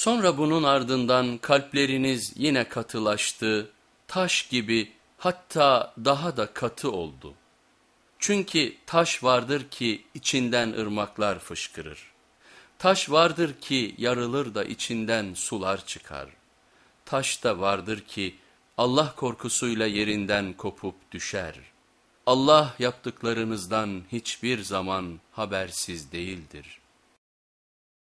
Sonra bunun ardından kalpleriniz yine katılaştı, taş gibi hatta daha da katı oldu. Çünkü taş vardır ki içinden ırmaklar fışkırır. Taş vardır ki yarılır da içinden sular çıkar. Taş da vardır ki Allah korkusuyla yerinden kopup düşer. Allah yaptıklarınızdan hiçbir zaman habersiz değildir.''